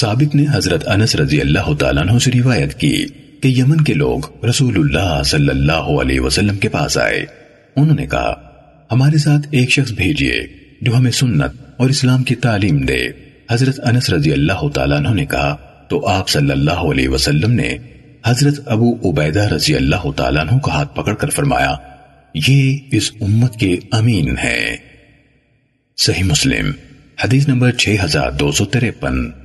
ثابت نے حضرت انس رضی اللہ تعالیٰ عنہ سے روایت کی کہ یمن کے لوگ رسول اللہ صلی اللہ علیہ وسلم کے پاس آئے۔ انہوں نے کہا، ہمارے ساتھ ایک شخص بھیجئے جو ہمیں سنت اور اسلام کی تعلیم دے۔ حضرت انس رضی اللہ تعالیٰ عنہ نے کہا، تو آپ صلی اللہ علیہ وسلم نے حضرت ابو عبیدہ رضی اللہ تعالیٰ عنہ کا ہاتھ پکڑ کر فرمایا، یہ اس امت کے امین ہے صحیح مسلم، حدیث نمبر 6253